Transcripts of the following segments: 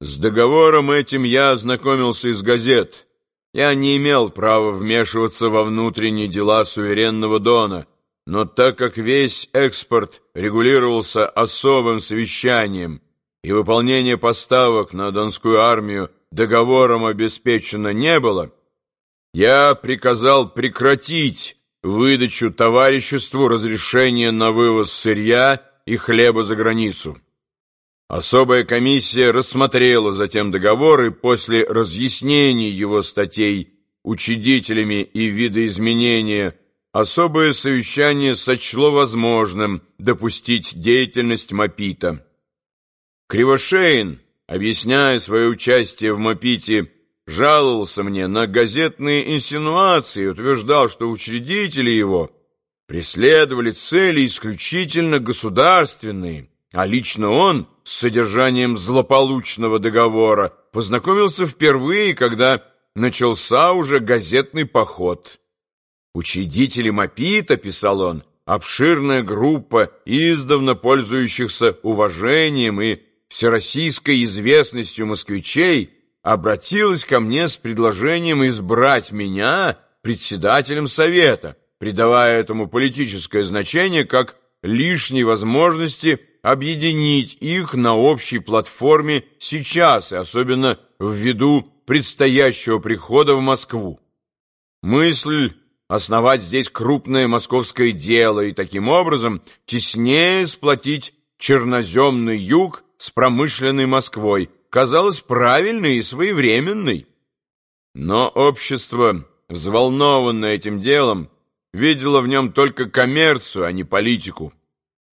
С договором этим я ознакомился из газет. Я не имел права вмешиваться во внутренние дела суверенного Дона, но так как весь экспорт регулировался особым совещанием и выполнение поставок на Донскую армию договором обеспечено не было, я приказал прекратить выдачу товариществу разрешения на вывоз сырья и хлеба за границу. Особая комиссия рассмотрела затем договор и после разъяснений его статей учредителями и видоизменения особое совещание сочло возможным допустить деятельность МАПИТа. Кривошеин, объясняя свое участие в МАПИТе, жаловался мне на газетные инсинуации и утверждал, что учредители его преследовали цели исключительно государственные, а лично он с содержанием злополучного договора познакомился впервые, когда начался уже газетный поход. Учредители МАПИТа, писал он, обширная группа издавна пользующихся уважением и всероссийской известностью москвичей, обратилась ко мне с предложением избрать меня председателем совета, придавая этому политическое значение как лишней возможности объединить их на общей платформе сейчас, и особенно ввиду предстоящего прихода в Москву. Мысль основать здесь крупное московское дело и таким образом теснее сплотить черноземный юг с промышленной Москвой казалась правильной и своевременной. Но общество, взволнованное этим делом, видело в нем только коммерцию, а не политику.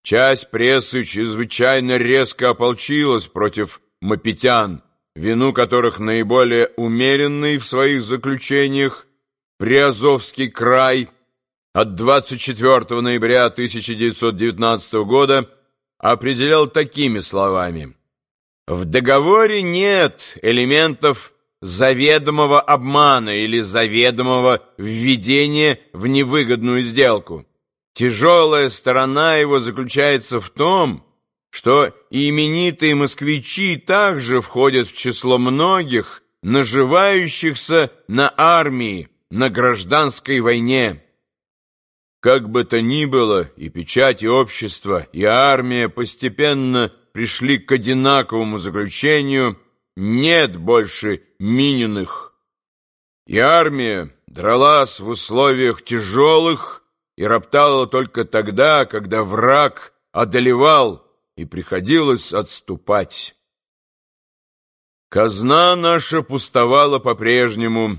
Часть прессы чрезвычайно резко ополчилась против мапитян, вину которых наиболее умеренный в своих заключениях Приазовский край от 24 ноября 1919 года определял такими словами «В договоре нет элементов заведомого обмана или заведомого введения в невыгодную сделку». Тяжелая сторона его заключается в том, что именитые москвичи также входят в число многих, наживающихся на армии, на гражданской войне. Как бы то ни было, и печати общества, и армия постепенно пришли к одинаковому заключению «нет больше Мининых». И армия дралась в условиях тяжелых, и роптала только тогда, когда враг одолевал и приходилось отступать. Казна наша пустовала по-прежнему,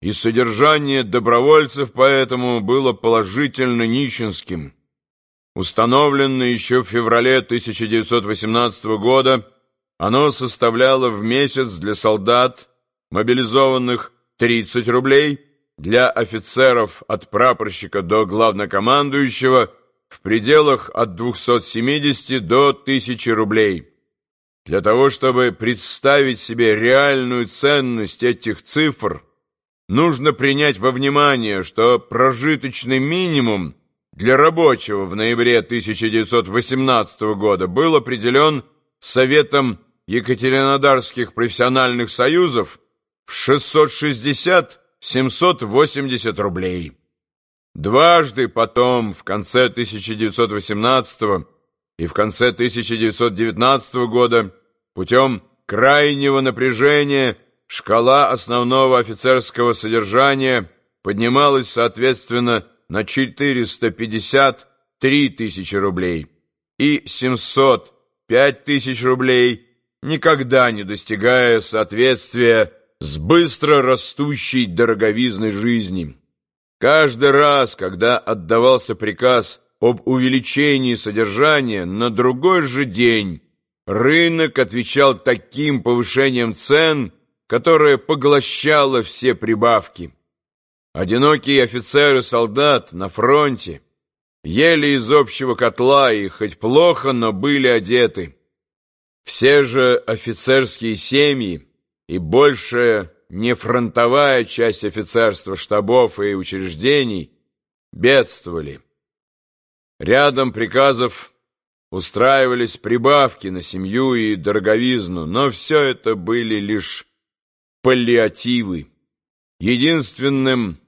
и содержание добровольцев поэтому было положительно нищенским. Установленное еще в феврале 1918 года, оно составляло в месяц для солдат, мобилизованных 30 рублей, для офицеров от прапорщика до главнокомандующего в пределах от 270 до 1000 рублей. Для того, чтобы представить себе реальную ценность этих цифр, нужно принять во внимание, что прожиточный минимум для рабочего в ноябре 1918 года был определен Советом Екатеринодарских профессиональных союзов в 660 780 рублей. Дважды потом, в конце 1918 и в конце 1919 года, путем крайнего напряжения шкала основного офицерского содержания поднималась, соответственно, на 453 тысячи рублей и 705 тысяч рублей, никогда не достигая соответствия с быстро растущей дороговизной жизни. Каждый раз, когда отдавался приказ об увеличении содержания, на другой же день рынок отвечал таким повышением цен, которое поглощало все прибавки. Одинокие офицеры-солдат на фронте ели из общего котла и хоть плохо, но были одеты. Все же офицерские семьи и большая нефронтовая часть офицерства, штабов и учреждений бедствовали. Рядом приказов устраивались прибавки на семью и дороговизну, но все это были лишь паллиативы. Единственным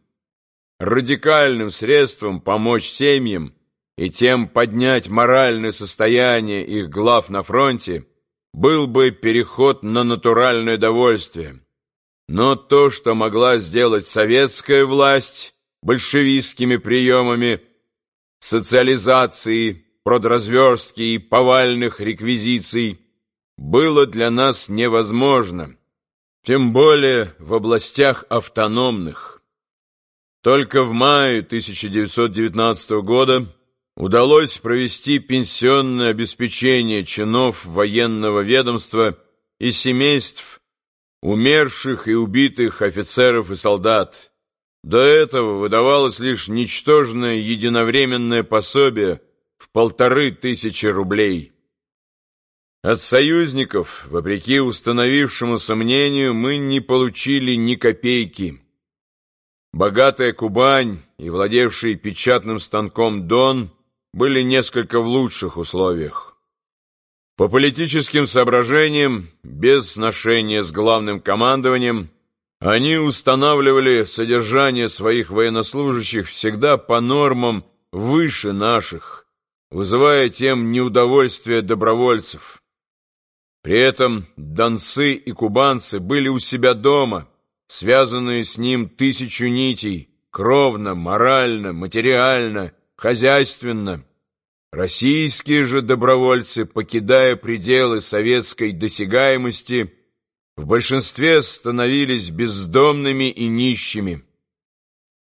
радикальным средством помочь семьям и тем поднять моральное состояние их глав на фронте был бы переход на натуральное довольствие. Но то, что могла сделать советская власть большевистскими приемами социализации, продразверстки и повальных реквизиций, было для нас невозможно, тем более в областях автономных. Только в мае 1919 года удалось провести пенсионное обеспечение чинов военного ведомства и семейств умерших и убитых офицеров и солдат. До этого выдавалось лишь ничтожное единовременное пособие в полторы тысячи рублей. От союзников, вопреки установившемуся мнению, мы не получили ни копейки. Богатая Кубань и владевший печатным станком Дон были несколько в лучших условиях. По политическим соображениям, без сношения с главным командованием, они устанавливали содержание своих военнослужащих всегда по нормам выше наших, вызывая тем неудовольствие добровольцев. При этом донцы и кубанцы были у себя дома, связанные с ним тысячу нитей, кровно, морально, материально, хозяйственно – Российские же добровольцы, покидая пределы советской досягаемости, в большинстве становились бездомными и нищими.